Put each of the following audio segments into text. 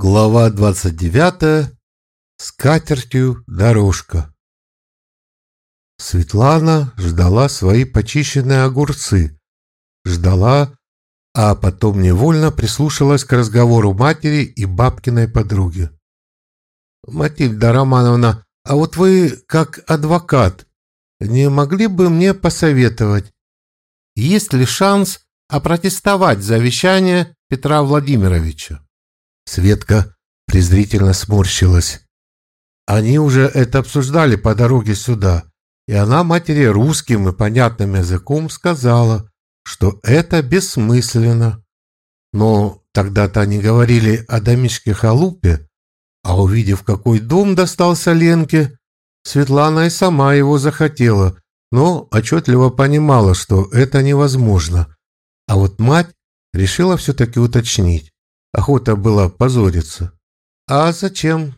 Глава 29. С катертью дорожка. Светлана ждала свои почищенные огурцы. Ждала, а потом невольно прислушалась к разговору матери и бабкиной подруги. «Матильда Романовна, а вот вы, как адвокат, не могли бы мне посоветовать, есть ли шанс опротестовать завещание Петра Владимировича?» Светка презрительно сморщилась. Они уже это обсуждали по дороге сюда, и она матери русским и понятным языком сказала, что это бессмысленно. Но тогда-то они говорили о домишке халупе, а увидев, какой дом достался Ленке, Светлана и сама его захотела, но отчетливо понимала, что это невозможно. А вот мать решила все-таки уточнить. Охота была позориться. А зачем?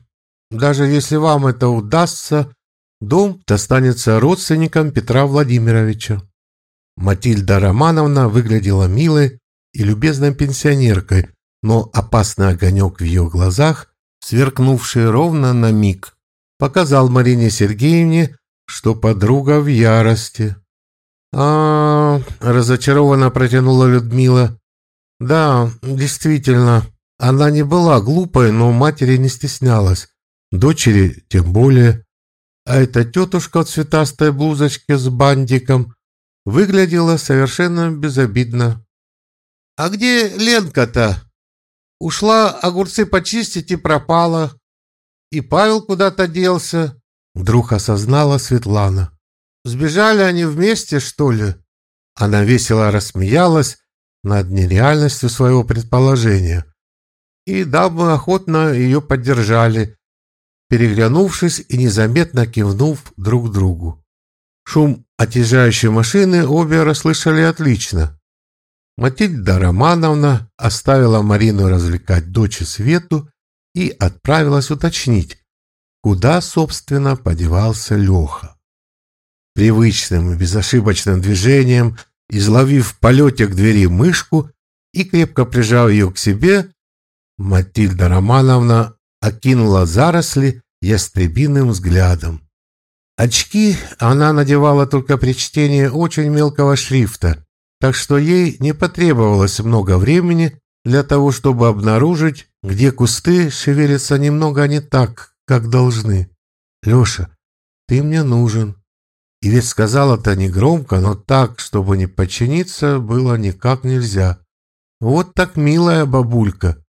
Даже если вам это удастся, дом достанется родственникам Петра Владимировича. Матильда Романовна выглядела милой и любезной пенсионеркой, но опасный огонек в ее глазах, сверкнувший ровно на миг, показал Марине Сергеевне, что подруга в ярости. а, разочарованно протянула Людмила. Да, действительно, она не была глупой, но матери не стеснялась. Дочери тем более. А эта тетушка в цветастой блузочке с бантиком выглядела совершенно безобидно. «А где Ленка-то? Ушла огурцы почистить и пропала. И Павел куда-то делся», — вдруг осознала Светлана. «Сбежали они вместе, что ли?» Она весело рассмеялась, над нереальностью своего предположения. И дамы охотно ее поддержали, переглянувшись и незаметно кивнув друг другу. Шум отъезжающей машины обе расслышали отлично. Матильда Романовна оставила Марину развлекать дочь Свету и отправилась уточнить, куда, собственно, подевался Леха. Привычным и безошибочным движением – изловив в полете к двери мышку и крепко прижав ее к себе, Матильда Романовна окинула заросли ястребиным взглядом. Очки она надевала только при чтении очень мелкого шрифта, так что ей не потребовалось много времени для того, чтобы обнаружить, где кусты шевелятся немного не так, как должны. «Леша, ты мне нужен», и ведь сказал это не громко, но так, чтобы не подчиниться, было никак нельзя. Вот так милая бабулька.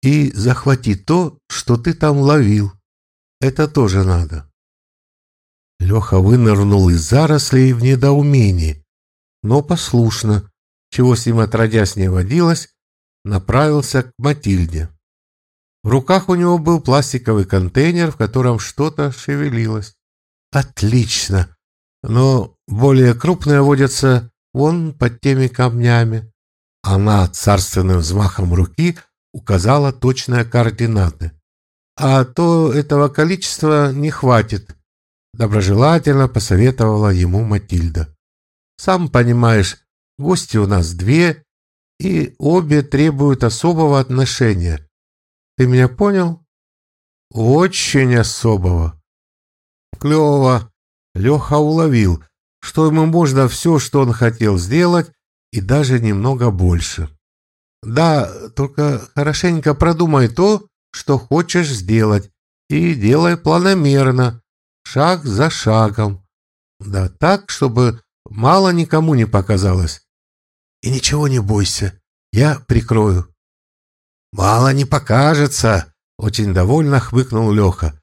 И захвати то, что ты там ловил. Это тоже надо. Леха вынырнул из зарослей в недоумении, но послушно, чего с ним отродясь не водилось, направился к Матильде. В руках у него был пластиковый контейнер, в котором что-то шевелилось. «Отлично!» Но более крупные водятся вон под теми камнями. Она царственным взмахом руки указала точные координаты. А то этого количества не хватит, доброжелательно посоветовала ему Матильда. Сам понимаешь, гости у нас две, и обе требуют особого отношения. Ты меня понял? Очень особого. Клево. Леха уловил, что ему можно все, что он хотел сделать, и даже немного больше. Да, только хорошенько продумай то, что хочешь сделать, и делай планомерно, шаг за шагом. Да так, чтобы мало никому не показалось. И ничего не бойся, я прикрою. Мало не покажется, очень довольно хмыкнул Леха.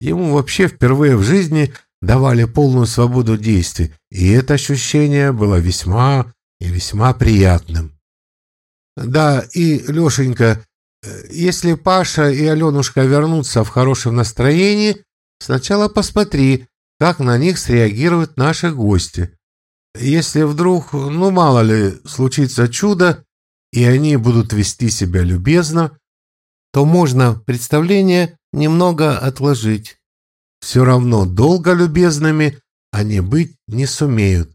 Ему вообще впервые в жизни давали полную свободу действий, и это ощущение было весьма и весьма приятным. Да, и, Лешенька, если Паша и Аленушка вернутся в хорошем настроении, сначала посмотри, как на них среагируют наши гости. Если вдруг, ну мало ли, случится чудо, и они будут вести себя любезно, то можно представление немного отложить. Все равно долго любезными они быть не сумеют.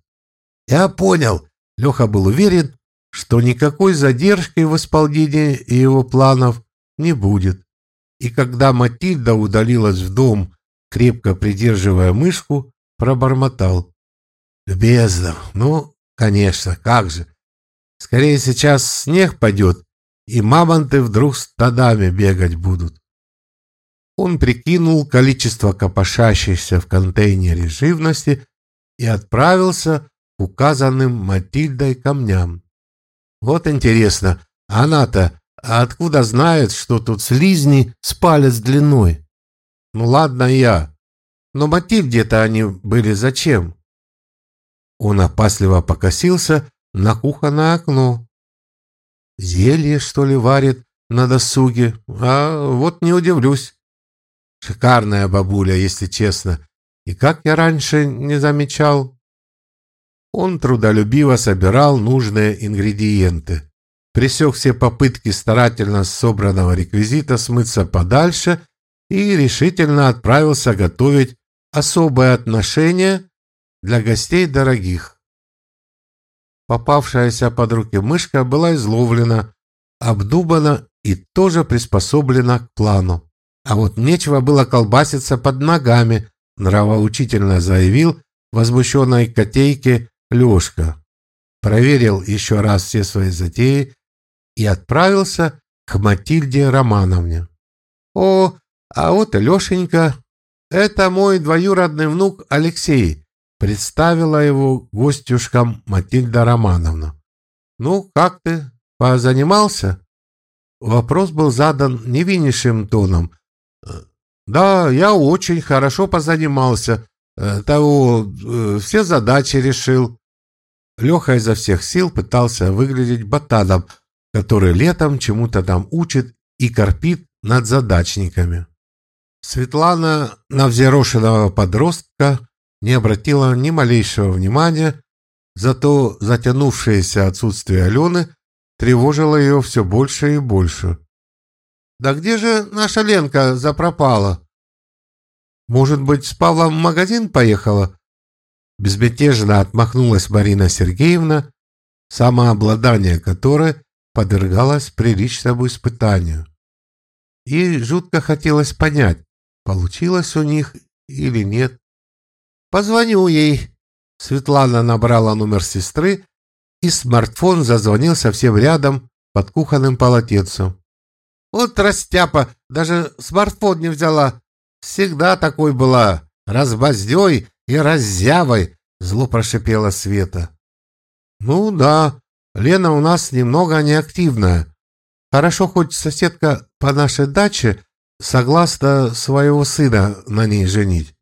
Я понял. Леха был уверен, что никакой задержки в исполнении его планов не будет. и когда Матильда удалилась в дом, крепко придерживая мышку, пробормотал. «Любезно, ну, конечно, как же. Скорее сейчас снег пойдет, и мамонты вдруг стадами бегать будут». Он прикинул количество копошащейся в контейнере живности и отправился к указанным Матильдой камням. Вот интересно, она-то откуда знает, что тут слизни с длиной? Ну ладно я, но Матильде-то они были зачем? Он опасливо покосился на кухонное окно. Зелье, что ли, варит на досуге? А вот не удивлюсь. Шикарная бабуля, если честно. И как я раньше не замечал? Он трудолюбиво собирал нужные ингредиенты. Пресек все попытки старательно собранного реквизита смыться подальше и решительно отправился готовить особое отношение для гостей дорогих. Попавшаяся под руки мышка была изловлена, обдубана и тоже приспособлена к плану. А вот нечего было колбаситься под ногами, нравоучительно заявил возмущенной котейке Лешка. Проверил еще раз все свои затеи и отправился к Матильде Романовне. «О, а вот Лешенька. Это мой двоюродный внук Алексей», представила его гостюшкам Матильда Романовна. «Ну, как ты? Позанимался?» Вопрос был задан невиннейшим тоном, да, я очень хорошо позанимался. Э, того, э, все задачи решил. Леха изо всех сил пытался выглядеть ботаном, который летом чему-то там учит и корпит над задачниками. Светлана на взъерошенного подростка не обратила ни малейшего внимания, зато затянувшееся отсутствие Алены тревожило ее все больше и больше. Да где же наша Ленка запропала? Может быть, с Павлом в магазин поехала? Безмятежно отмахнулась Марина Сергеевна, самообладание которой подвергалось приличному испытанию. Ей жутко хотелось понять, получилось у них или нет. «Позвоню ей». Светлана набрала номер сестры, и смартфон зазвонил совсем рядом под кухонным полотенцем. Вот растяпа, даже смартфон не взяла. Всегда такой была, разбоздей и раззявой, зло прошипела Света. Ну да, Лена у нас немного неактивная. Хорошо, хоть соседка по нашей даче согласна своего сына на ней женить.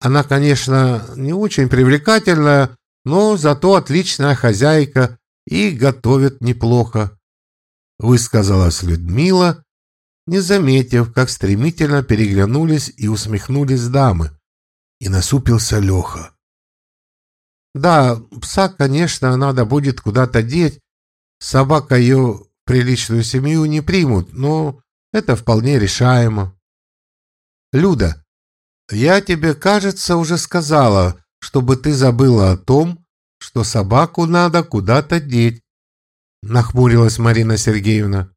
Она, конечно, не очень привлекательная, но зато отличная хозяйка и готовит неплохо высказалась Людмила, не заметив, как стремительно переглянулись и усмехнулись дамы, и насупился Леха. Да, пса, конечно, надо будет куда-то деть, собака ее в приличную семью не примут, но это вполне решаемо. Люда, я тебе, кажется, уже сказала, чтобы ты забыла о том, что собаку надо куда-то деть, — нахмурилась Марина Сергеевна.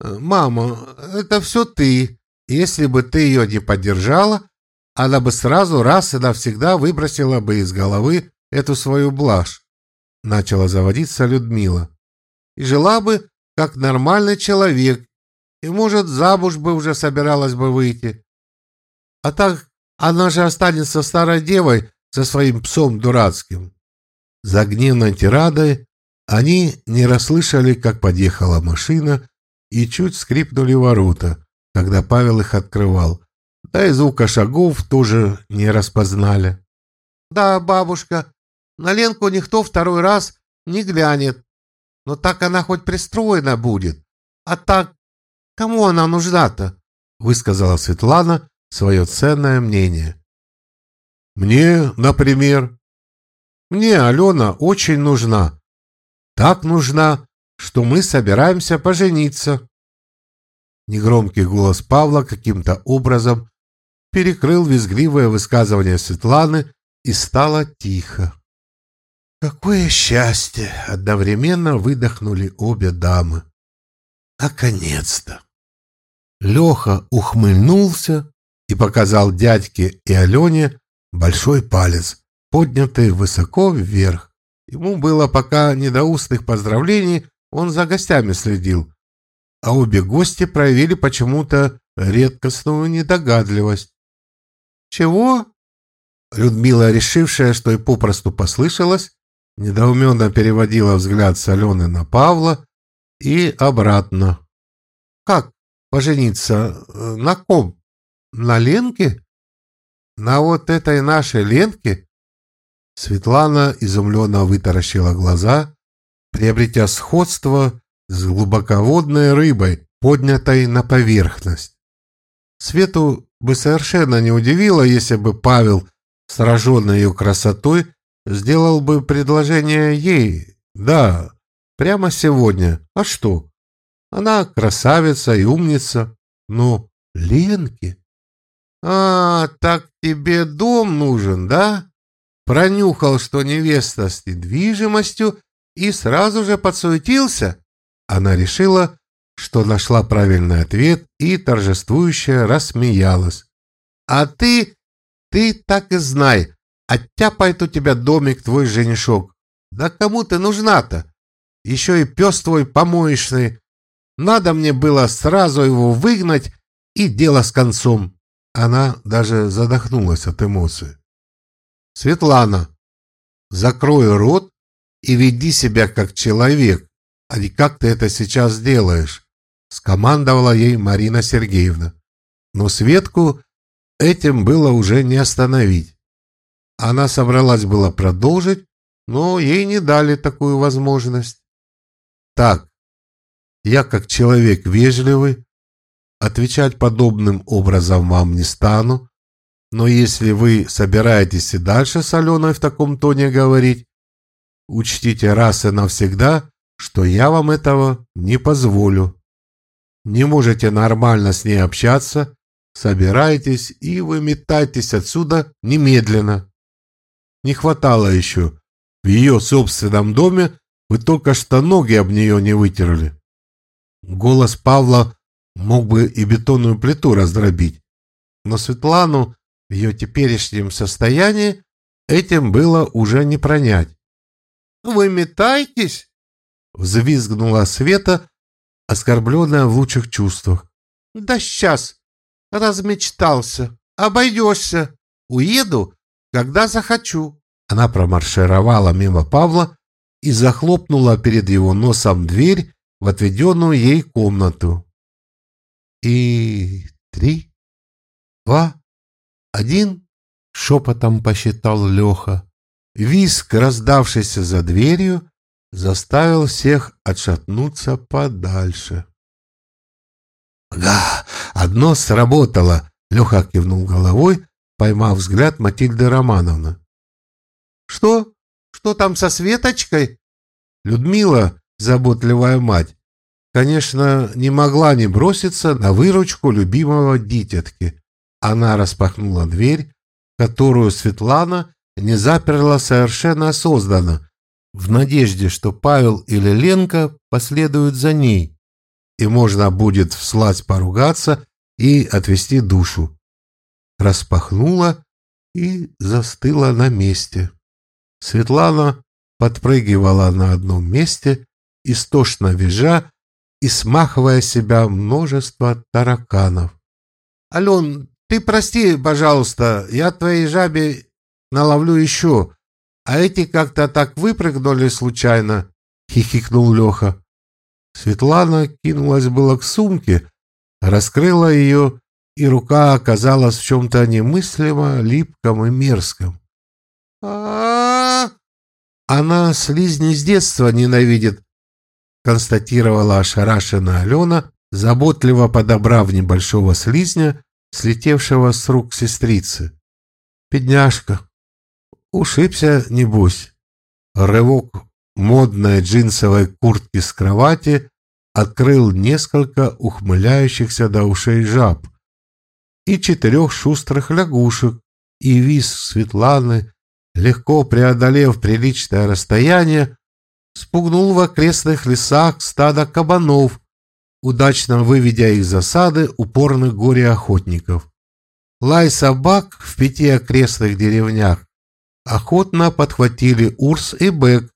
«Мама, это все ты. Если бы ты ее не поддержала, она бы сразу раз и навсегда выбросила бы из головы эту свою блажь», — начала заводиться Людмила. «И жила бы, как нормальный человек, и, может, замуж бы уже собиралась бы выйти. А так она же останется старой девой со своим псом дурацким». За гневной тирадой они не расслышали, как подъехала машина, и чуть скрипнули ворота, когда Павел их открывал. Да и звука шагов тоже не распознали. «Да, бабушка, на Ленку никто второй раз не глянет. Но так она хоть пристроена будет. А так, кому она нужна-то?» высказала Светлана свое ценное мнение. «Мне, например. Мне Алена очень нужна», так нужна, что мы собираемся пожениться. Негромкий голос Павла каким-то образом перекрыл визгливое высказывание Светланы и стало тихо. Какое счастье! Одновременно выдохнули обе дамы. Наконец-то! Леха ухмыльнулся и показал дядьке и Алене большой палец, поднятый высоко вверх. Ему было пока не до устных поздравлений, он за гостями следил. А обе гости проявили почему-то редкостную недогадливость. «Чего?» Людмила, решившая, что и попросту послышалась, недоуменно переводила взгляд с Алены на Павла и обратно. «Как пожениться? На ком? На Ленке? На вот этой нашей Ленке?» Светлана изумленно вытаращила глаза, приобретя сходство с глубоководной рыбой, поднятой на поверхность. Свету бы совершенно не удивило, если бы Павел, сраженный ее красотой, сделал бы предложение ей. Да, прямо сегодня. А что? Она красавица и умница. Но Ленке... А, так тебе дом нужен, да? Пронюхал, что невеста с недвижимостью, и сразу же подсуетился. Она решила, что нашла правильный ответ и торжествующе рассмеялась. «А ты, ты так и знай, оттяпает у тебя домик твой женишок. Да кому ты нужна-то? Еще и пес твой помоечный. Надо мне было сразу его выгнать, и дело с концом». Она даже задохнулась от эмоций. «Светлана, закрой рот и веди себя как человек, а не как ты это сейчас делаешь скомандовала ей Марина Сергеевна. Но Светку этим было уже не остановить. Она собралась было продолжить, но ей не дали такую возможность. Так, я как человек вежливый, отвечать подобным образом вам не стану, но если вы собираетесь и дальше с Аленой в таком тоне говорить, учтите раз и навсегда, что я вам этого не позволю не можете нормально с ней общаться, собирайтесь и выметайтесь отсюда немедленно. Не хватало еще. В ее собственном доме вы только что ноги об нее не вытерли. Голос Павла мог бы и бетонную плиту раздробить, но Светлану в ее теперешнем состоянии этим было уже не пронять. «Выметайтесь!» — взвизгнула Света, оскорбленная в лучших чувствах. «Да сейчас! Размечтался! Обойдешься! Уеду, когда захочу!» Она промаршировала мимо Павла и захлопнула перед его носом дверь в отведенную ей комнату. «И три, два, один!» — шепотом посчитал Леха. Виск, раздавшийся за дверью, заставил всех отшатнуться подальше. «Ага, одно сработало!» — Леха кивнул головой, поймав взгляд Матильды Романовны. «Что? Что там со Светочкой?» Людмила, заботливая мать, конечно, не могла не броситься на выручку любимого дитятки. Она распахнула дверь, которую Светлана не заперла совершенно осознанно, в надежде, что Павел или Ленка последуют за ней, и можно будет вслать поругаться и отвести душу. Распахнула и застыла на месте. Светлана подпрыгивала на одном месте, истошно визжа и смахивая себя множество тараканов. — Ален, ты прости, пожалуйста, я твоей жабе наловлю еще, а эти как-то так выпрыгнули случайно, хихикнул Леха. Светлана кинулась было к сумке, раскрыла ее, и рука оказалась в чем-то немыслимо липком и мерзком. а Она слизни с детства ненавидит, констатировала ошарашенная Алена, заботливо подобрав небольшого слизня, слетевшего с рук сестрицы. «Бедняжка!» Ушибся, небось. Рывок модной джинсовой куртки с кровати открыл несколько ухмыляющихся до ушей жаб и четырех шустрых лягушек, и виз Светланы, легко преодолев приличное расстояние, спугнул в окрестных лесах стадо кабанов, удачно выведя из засады упорных горе-охотников. Лай собак в пяти окрестных деревнях охотно подхватили Урс и Бек,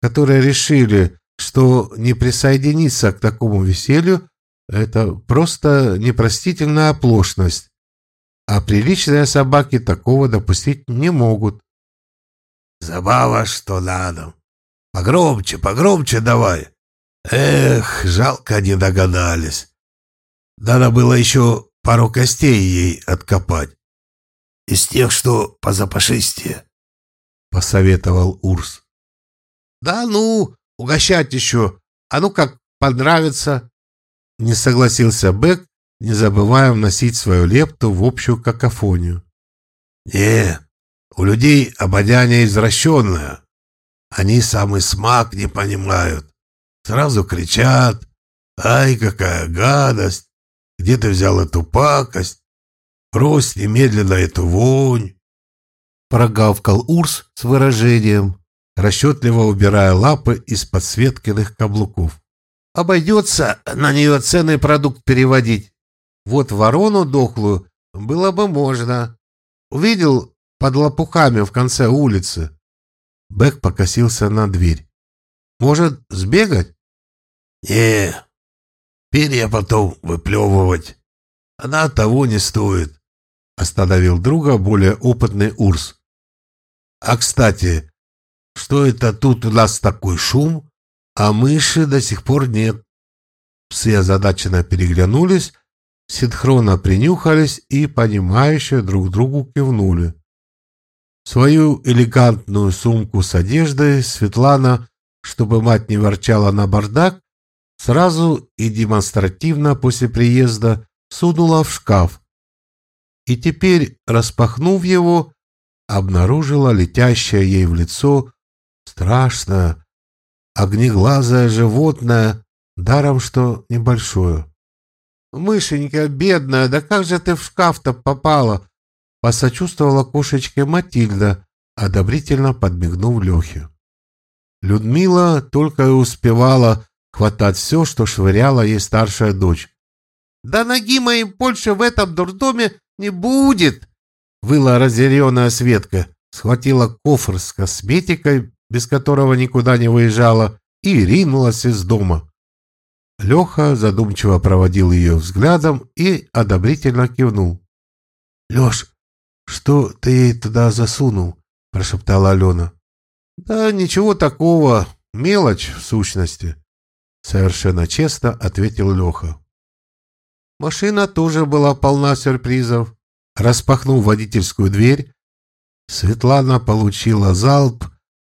которые решили, что не присоединиться к такому веселью – это просто непростительная оплошность, а приличные собаки такого допустить не могут. «Забава, что надо. Погромче, погромче давай. Эх, жалко не догадались. Надо было еще пару костей ей откопать. Из тех, что позапашистее», — посоветовал Урс. «Да ну, угощать еще. А ну как понравится?» Не согласился Бек, не забывая вносить свою лепту в общую какофонию. «Не, у людей обоняние извращенное. Они самый смак не понимают. Сразу кричат. Ай, какая гадость! Где ты взял эту пакость? Брось немедленно эту вонь!» Прогавкал Урс с выражением, расчетливо убирая лапы из подсветкиных каблуков. «Обойдется на нее ценный продукт переводить. Вот ворону дохлую было бы можно. Увидел под лопухами в конце улицы. Бэк покосился на дверь. Может, сбегать? Не, перья потом выплевывать. Она того не стоит. Остановил друга более опытный Урс. А, кстати, что это тут у нас такой шум, а мыши до сих пор нет? Все озадаченно переглянулись, синхронно принюхались и, понимающе друг другу кивнули. Свою элегантную сумку с одеждой Светлана, чтобы мать не ворчала на бардак, сразу и демонстративно после приезда сунула в шкаф. И теперь, распахнув его, обнаружила летящее ей в лицо страшное, огнеглазое животное, даром что небольшое. «Мышенька, бедная, да как же ты в шкаф-то попала?» Посочувствовала кошечке Матильда, одобрительно подмигнув Лехе. Людмила только и успевала хватать все, что швыряла ей старшая дочь. «Да ноги моей больше в этом дурдоме не будет!» Выла разъяренная Светка, схватила кофр с косметикой, без которого никуда не выезжала, и ринулась из дома. Леха задумчиво проводил ее взглядом и одобрительно кивнул. «Леш, что ты ей туда засунул?» – прошептала Алена. «Да ничего такого, мелочь в сущности», – совершенно честно ответил Леха. Машина тоже была полна сюрпризов. Распахнув водительскую дверь, Светлана получила залп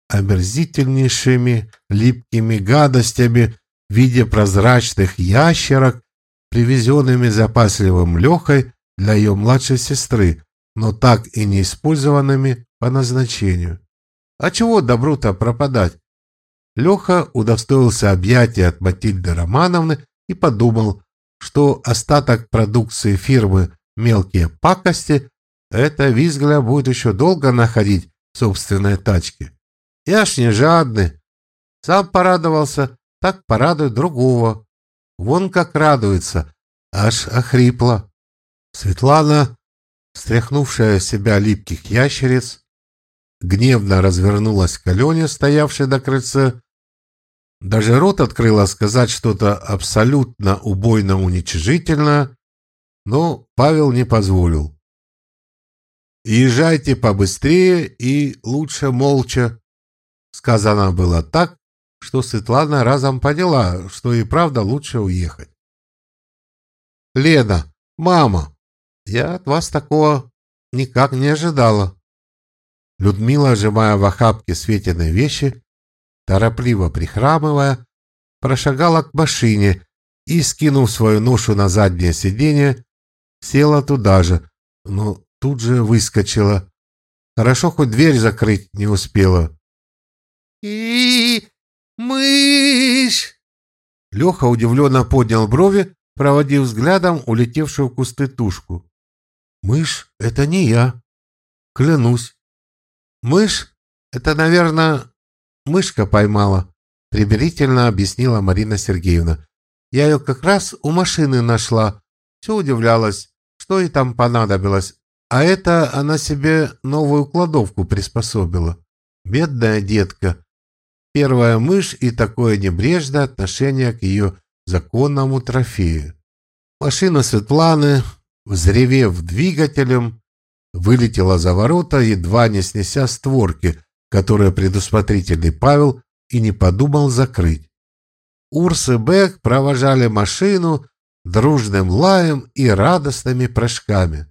омерзительнейшими липкими гадостями в виде прозрачных ящерок, привезенными запасливым Лехой для ее младшей сестры, но так и не использованными по назначению. А чего добру-то пропадать? Леха удостоился объятия от Матильды Романовны и подумал, что остаток продукции фирмы «Мелкие пакости» это Визгля будет еще долго находить в собственной тачке. Я ж не жадный. Сам порадовался, так порадует другого. Вон как радуется, аж охрипла. Светлана стряхнувшая с себя липких ящериц, гневно развернулась к Алене, стоявшей на крыльце. Даже рот открыла сказать что-то абсолютно убойно-уничижительное, но Павел не позволил. «Езжайте побыстрее и лучше молча», — сказано было так, что Светлана разом поняла, что и правда лучше уехать. «Лена, мама, я от вас такого никак не ожидала. Людмила, сжимая в охапке Светиной вещи, торопливо прихрамывая, прошагала к машине и, скинув свою ношу на заднее сиденье, села туда же, но тут же выскочила. Хорошо, хоть дверь закрыть не успела. и мышь! Леха удивленно поднял брови, проводив взглядом улетевшую в кусты тушку. Мышь — это не я. Клянусь. Мышь — это, наверное, мышка поймала, примирительно объяснила Марина Сергеевна. Я ее как раз у машины нашла. Все удивлялась, что ей там понадобилось. А это она себе новую кладовку приспособила. Бедная детка. Первая мышь и такое небрежное отношение к ее законному трофею. Машина Светланы, взревев двигателем, вылетела за ворота, едва не снеся створки, которые предусмотрительный Павел и не подумал закрыть. Урс и Бек провожали машину дружным лаем и радостными прыжками.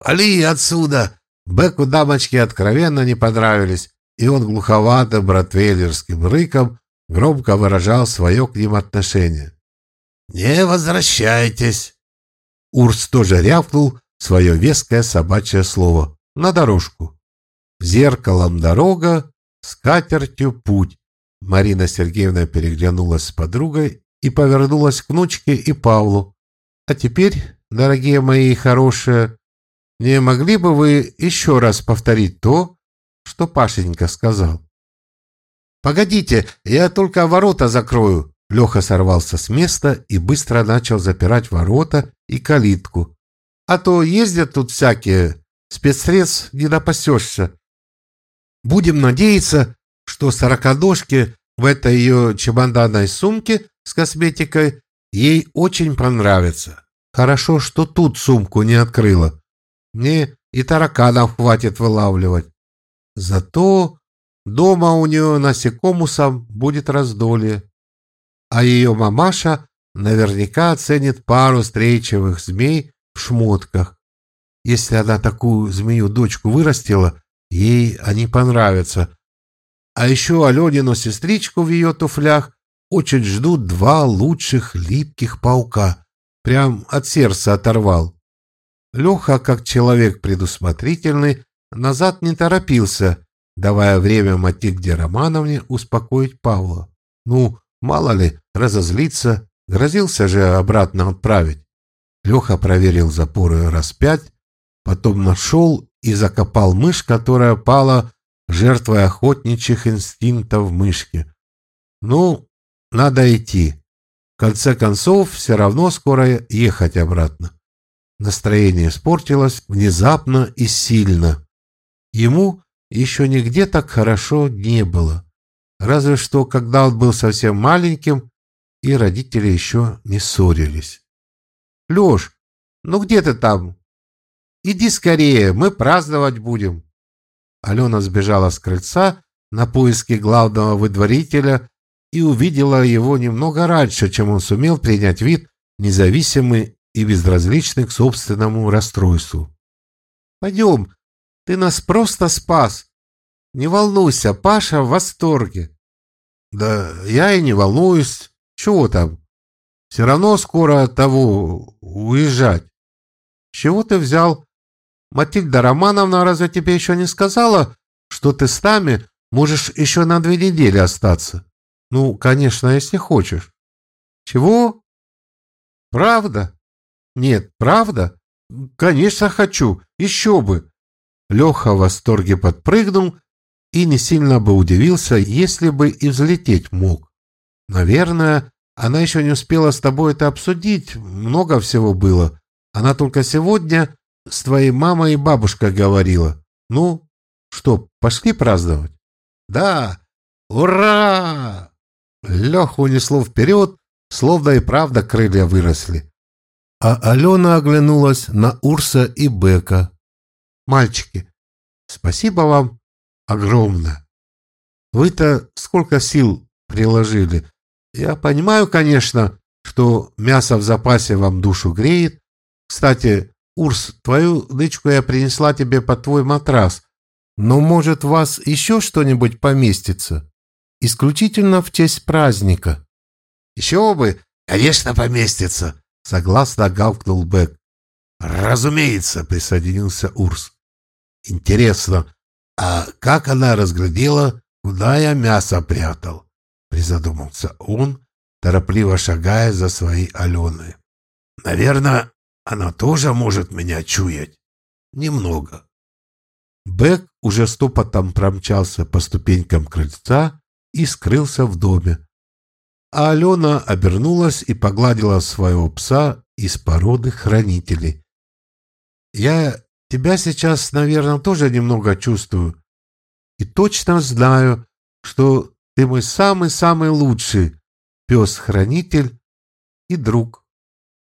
«Али отсюда!» Беку дамочки откровенно не понравились, и он глуховатым братвейлерским рыком громко выражал свое к ним отношение. «Не возвращайтесь!» Урс тоже рявкнул свое веское собачье слово на дорожку. Зеркалом дорога, скатертью путь. Марина Сергеевна переглянулась с подругой и повернулась к внучке и Павлу. «А теперь, дорогие мои хорошие, не могли бы вы еще раз повторить то, что Пашенька сказал?» «Погодите, я только ворота закрою!» Леха сорвался с места и быстро начал запирать ворота и калитку. «А то ездят тут всякие, спецсредств не напасешься. Будем надеяться, что сороконожке в этой ее чемоданной сумке с косметикой ей очень понравится. Хорошо, что тут сумку не открыла. Мне и тараканов хватит вылавливать. Зато дома у нее насекомусом будет раздолье. А ее мамаша наверняка оценит пару встречевых змей шмотках. Если она такую змею-дочку вырастила, ей они понравятся. А еще Аленину сестричку в ее туфлях очень ждут два лучших липких паука. Прям от сердца оторвал. Леха, как человек предусмотрительный, назад не торопился, давая время Матильде Романовне успокоить Павла. Ну, мало ли, разозлиться, грозился же обратно отправить. Леха проверил запоры раз пять, потом нашел и закопал мышь, которая пала жертвой охотничьих инстинктов мышки. Ну, надо идти. В конце концов, все равно скоро ехать обратно. Настроение испортилось внезапно и сильно. Ему еще нигде так хорошо не было. Разве что, когда он был совсем маленьким, и родители еще не ссорились. «Леш, ну где ты там? Иди скорее, мы праздновать будем». Алена сбежала с крыльца на поиски главного выдворителя и увидела его немного раньше, чем он сумел принять вид независимый и безразличный к собственному расстройству. «Пойдем, ты нас просто спас. Не волнуйся, Паша в восторге». «Да я и не волнуюсь. Чего там? Все равно скоро того уезжать». «Чего ты взял? Матильда Романовна разве тебе еще не сказала, что ты с нами можешь еще на две недели остаться?» Ну, конечно, если хочешь. Чего? Правда? Нет, правда? Конечно, хочу. Еще бы. Леха в восторге подпрыгнул и не сильно бы удивился, если бы и взлететь мог. Наверное, она еще не успела с тобой это обсудить. Много всего было. Она только сегодня с твоей мамой и бабушкой говорила. Ну, что, пошли праздновать? Да. Ура! Леху унесло вперед, словно и правда крылья выросли. А Алена оглянулась на Урса и Бека. «Мальчики, спасибо вам огромное. Вы-то сколько сил приложили. Я понимаю, конечно, что мясо в запасе вам душу греет. Кстати, Урс, твою нычку я принесла тебе под твой матрас. Но, может, вас еще что-нибудь поместится?» исключительно в честь праздника. «Еще бы, конечно, поместится!» — согласно гавкнул Бек. «Разумеется!» — присоединился Урс. «Интересно, а как она разглядела, куда я мясо прятал?» — призадумался он, торопливо шагая за своей Аленой. «Наверное, она тоже может меня чуять. Немного». Бек уже стопотом промчался по ступенькам крыльца и скрылся в доме. а Алена обернулась и погладила своего пса из породы хранителей. «Я тебя сейчас, наверное, тоже немного чувствую и точно знаю, что ты мой самый-самый лучший пес-хранитель и друг».